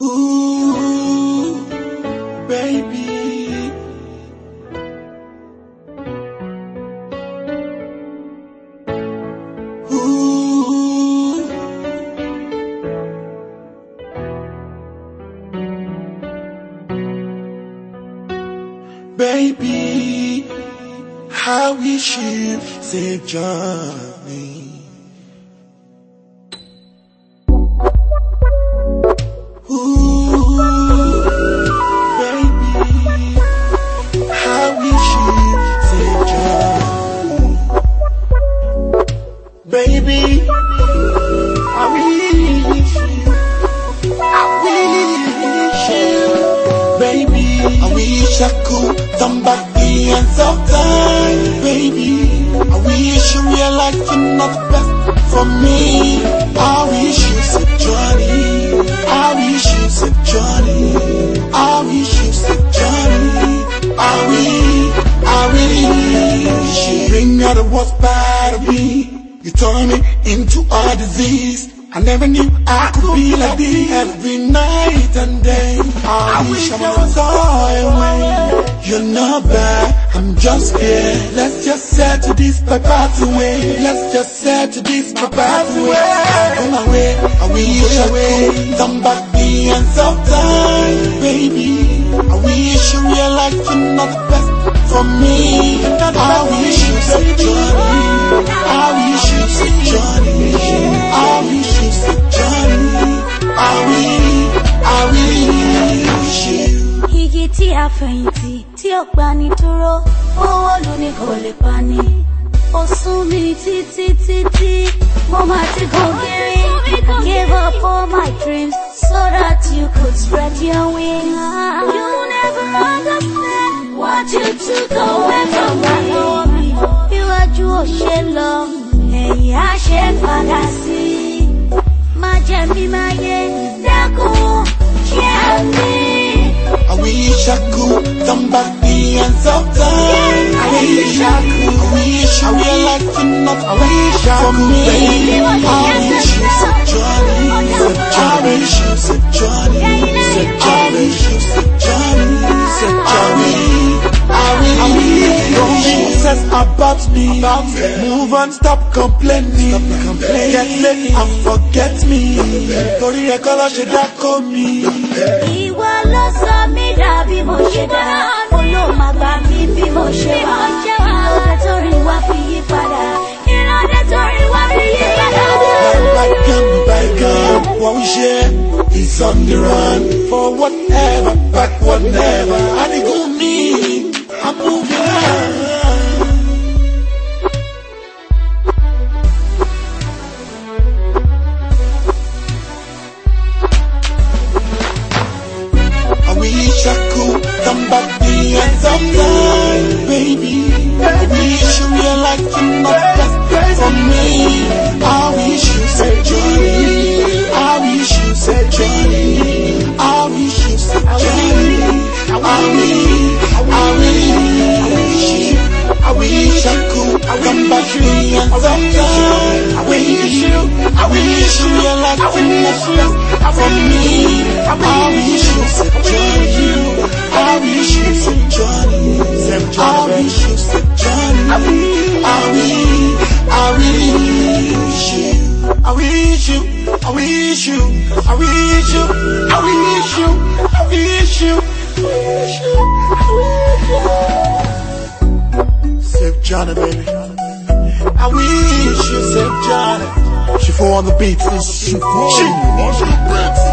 Ooh, baby. Ooh, baby. How wish you said Johnny. The ends of time, baby. I wish you realize you're not best for me. I wish you said Johnny. I wish you said Johnny. I wish you said Johnny. I wish, I wish bring out part of me. You turn me into a disease. I never knew I could be like this every night and day. I, wish I was far away. You're not bad, I'm just scared. Let's just settle this by path away. Let's just settle this by path away. On my way, I wish I could come back the ends of time, baby. I wish you realize you're not the best for me. I wish you said igi tí a fẹ̀yìntì tí ó gbani dúró. Owó ló ní kò lè pani ó sún mi títí títí. Mo máa ti gògiri. I gave up all my dreams so that you could spread your wings. You never understand what you took away from me iwájú ò ṣe lọ ẹ̀yìn á ṣe padà sí. Má jẹ́ mi máa yé I wish I could come back the ends of time. I wish I could. I wish I realized not I wish I for me. I About me. Move on, stop complaining. Get late and forget me. Torí ẹ̀kọ́ lọ ṣe dákọ́ mi. Ìwọ ló sọ mí dà bí mo ṣe dá. Olóòmà gbà mí bí mo ṣe wà. Ìlọ́dẹ tó rí wá fi yí padà. Ìlọ́dẹ tó rí wá fi yí padà. By gun, by gun, what we share is on the run for whatever, back whatever. Go me, I'm moving on. Come back the ends of time, baby. I wish you realize you're not best for me. I wish you said Johnny. I wish you said Johnny. I wish you said Johnny. I wish, I wish, I wish I could come back the ends of time. I wish you, I wish you not best I wish you, I wish you, I wish you, I wish you, I wish you, I wish you. Save Johnny, baby. I wish you said Johnny. She fall on the beat. She fall. She.